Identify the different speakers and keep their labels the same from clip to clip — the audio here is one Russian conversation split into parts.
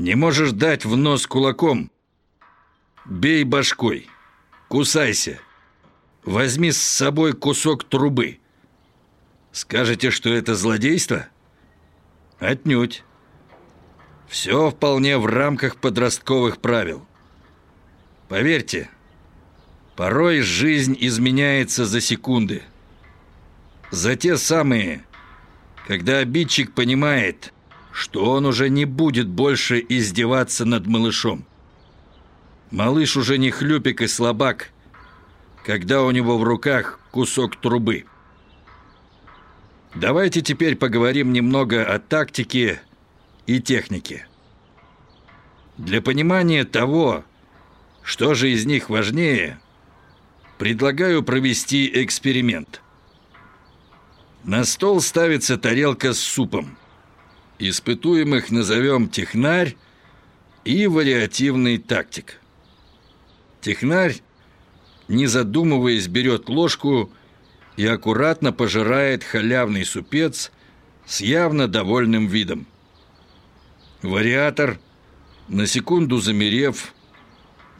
Speaker 1: Не можешь дать в нос кулаком? Бей башкой. Кусайся. Возьми с собой кусок трубы. Скажете, что это злодейство? Отнюдь. Все вполне в рамках подростковых правил. Поверьте, порой жизнь изменяется за секунды. За те самые, когда обидчик понимает, что он уже не будет больше издеваться над малышом. Малыш уже не хлюпик и слабак, когда у него в руках кусок трубы. Давайте теперь поговорим немного о тактике и технике. Для понимания того, что же из них важнее, предлагаю провести эксперимент. На стол ставится тарелка с супом. Испытуемых назовем технарь и вариативный тактик. Технарь, не задумываясь, берет ложку и аккуратно пожирает халявный супец с явно довольным видом. Вариатор, на секунду замерев,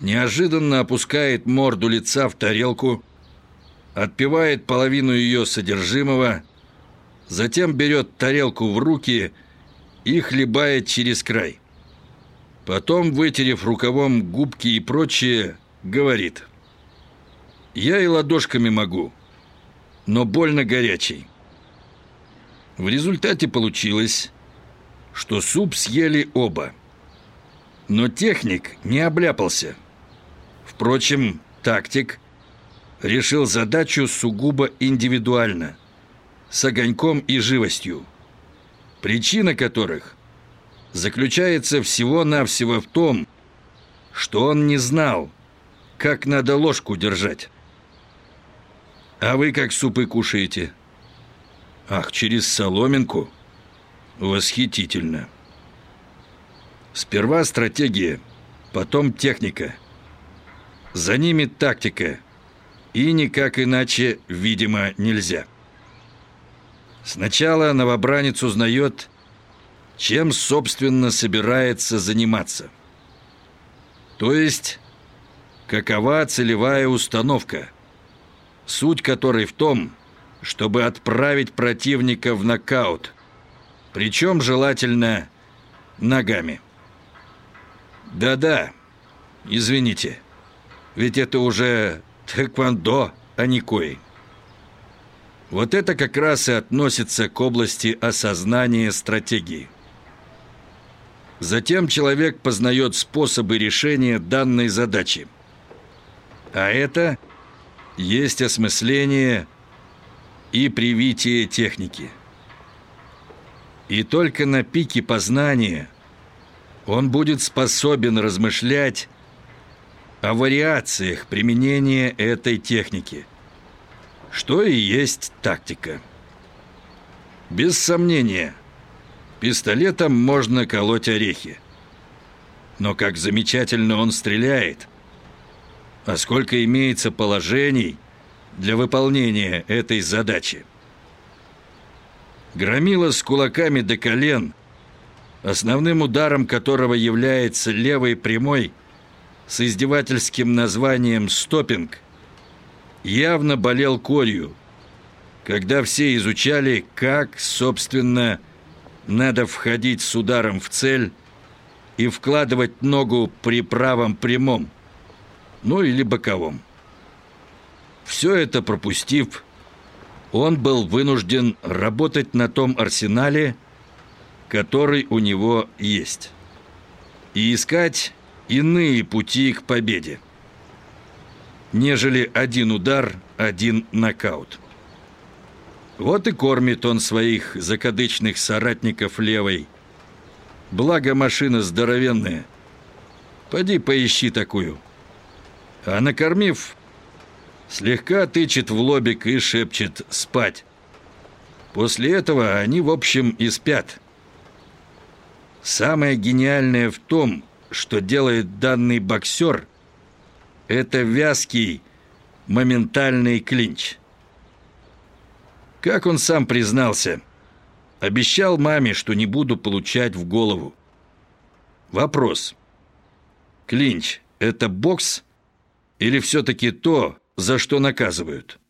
Speaker 1: неожиданно опускает морду лица в тарелку, отпивает половину ее содержимого, затем берет тарелку в руки и хлебает через край. Потом, вытерев рукавом губки и прочее, говорит. «Я и ладошками могу, но больно горячий». В результате получилось, что суп съели оба. Но техник не обляпался. Впрочем, тактик решил задачу сугубо индивидуально, с огоньком и живостью, причина которых заключается всего-навсего в том, что он не знал, как надо ложку держать. А вы как супы кушаете? Ах, через соломинку? Восхитительно. Сперва стратегия, потом техника. За ними тактика. И никак иначе, видимо, нельзя. Сначала новобранец узнает, чем, собственно, собирается заниматься. То есть какова целевая установка, суть которой в том, чтобы отправить противника в нокаут, причем желательно ногами. Да-да, извините, ведь это уже тэквондо, а не кой. Вот это как раз и относится к области осознания стратегии. Затем человек познает способы решения данной задачи – а это есть осмысление и привитие техники. И только на пике познания он будет способен размышлять о вариациях применения этой техники, что и есть тактика. Без сомнения, пистолетом можно колоть орехи. Но как замечательно он стреляет, а сколько имеется положений для выполнения этой задачи. Громила с кулаками до колен, основным ударом которого является левый прямой с издевательским названием «стопинг», явно болел корью, когда все изучали, как, собственно, надо входить с ударом в цель и вкладывать ногу при правом прямом – ну или боковом. Все это пропустив, он был вынужден работать на том арсенале, который у него есть, и искать иные пути к победе, нежели один удар, один нокаут. Вот и кормит он своих закадычных соратников левой. Благо машина здоровенная. Поди поищи такую а накормив, слегка тычет в лобик и шепчет «спать». После этого они, в общем, и спят. Самое гениальное в том, что делает данный боксер, это вязкий, моментальный клинч. Как он сам признался, обещал маме, что не буду получать в голову. Вопрос. Клинч – это бокс или все-таки то, за что наказывают?